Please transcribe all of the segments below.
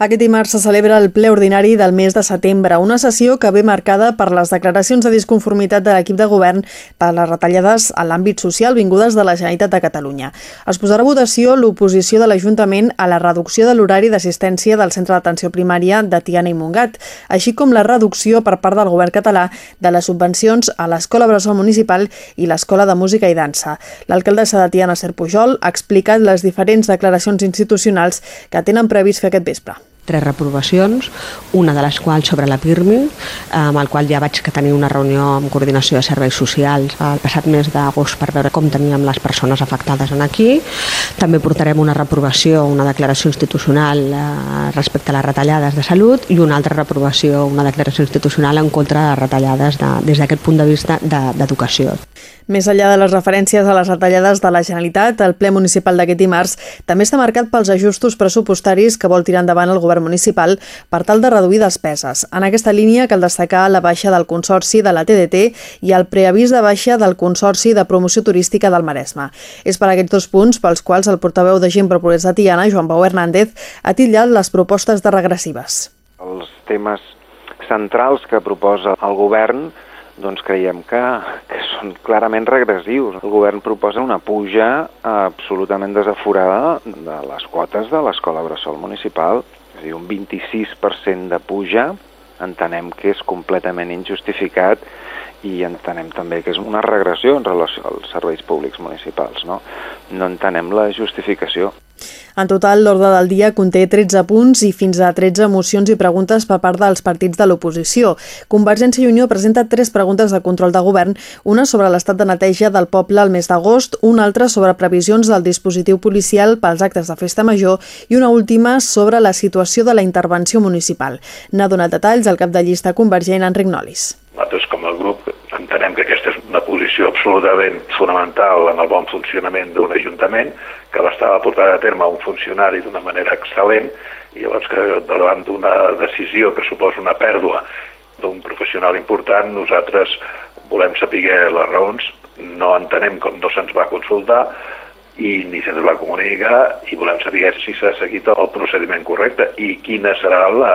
Aquest dimarts se celebra el ple ordinari del mes de setembre, una sessió que ve marcada per les declaracions de disconformitat de l'equip de govern per les retallades a l'àmbit social vingudes de la Generalitat de Catalunya. Es posarà a votació l'oposició de l'Ajuntament a la reducció de l'horari d'assistència del centre d'atenció primària de Tiana i Montgat, així com la reducció per part del govern català de les subvencions a l'Escola Bressol Municipal i l'Escola de Música i Dansa. L'alcaldessa de Tiana, Ser Pujol, ha explicat les diferents declaracions institucionals que tenen previst fer aquest vespre tres reprovacions, una de les quals sobre la PIRMI, amb el qual ja vaig que tenir una reunió amb coordinació de serveis socials el passat mes d'agost per veure com teníem les persones afectades en aquí. També portarem una reprovació, una declaració institucional eh, respecte a les retallades de salut i una altra reprovació, una declaració institucional en contra de les retallades de, des d'aquest punt de vista d'educació. De, més enllà de les referències a les retallades de la Generalitat, el ple municipal d'aquest dimarts també està marcat pels ajustos pressupostaris que vol tirar endavant el govern municipal per tal de reduir despeses. En aquesta línia cal destacar la baixa del Consorci de la TDT i el preavís de baixa del Consorci de Promoció Turística del Maresme. És per aquests dos punts pels quals el portaveu de Gent Progrés de Tiana, Joan Pau Hernández, ha titllat les propostes de regressives. Els temes centrals que proposa el govern doncs creiem que, que són clarament regressius. El govern proposa una puja absolutament desaforada de les quotes de l'escola Bressol Municipal, dir, un 26% de puja, entenem que és completament injustificat i entenem també que és una regressió en relació als serveis públics municipals. No, no entenem la justificació. En total, l'ordre del dia conté 13 punts i fins a 13 mocions i preguntes per part dels partits de l'oposició. Convergència i Unió presenta tres preguntes de control de govern, una sobre l'estat de neteja del poble al mes d'agost, una altra sobre previsions del dispositiu policial pels actes de festa major i una última sobre la situació de la intervenció municipal. N'ha donat detalls el cap de llista convergent, Enric Nolis. Nosaltres, com a grup, entenem que aquesta és una posició absolutament fonamental en el bon funcionament d'un ajuntament, que l'estava portant a terme un funcionari d'una manera excel·lent, i llavors que davant d'una decisió que suposa una pèrdua d'un professional important, nosaltres volem saber les raons, no entenem com no se'ns va consultar, i ni se'ns va comunicar i volem saber si s'ha seguit el procediment correcte i quina serà la,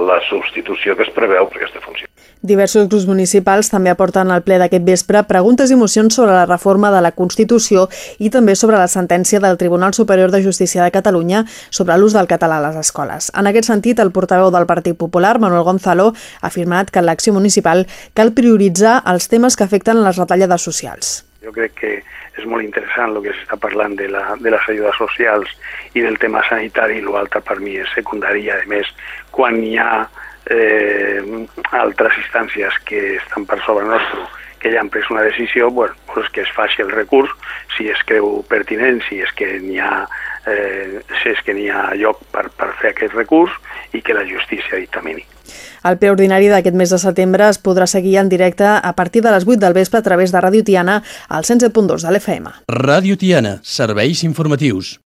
la substitució que es preveu per aquesta funció. Diversos grups municipals també aporten al ple d'aquest vespre preguntes i mocions sobre la reforma de la Constitució i també sobre la sentència del Tribunal Superior de Justícia de Catalunya sobre l'ús del català a les escoles. En aquest sentit, el portaveu del Partit Popular, Manuel Gonzalo, ha afirmat que en l'acció municipal cal prioritzar els temes que afecten les retallades socials. Jo crec que és molt interessant el que s'està parlant de, la, de les ajudes socials i del tema sanitari, l'altre per mi és secundari i, a més, quan hi ha eh, altres instàncies que estan per sobre nostre que ja han pres una decisió, bueno, pues que es faci el recurs si es creu pertinent, si és que n'hi ha, eh, si és que n'hi ha lloc per, per fer aquest recurs i que la justícia dictamini. El ple ordinari d'aquest mes de setembre es podrà seguir en directe a partir de les 8 del vespre a través de Ràdio Tiana al 107.2 de l'FM. Ràdio Tiana, serveis informatius.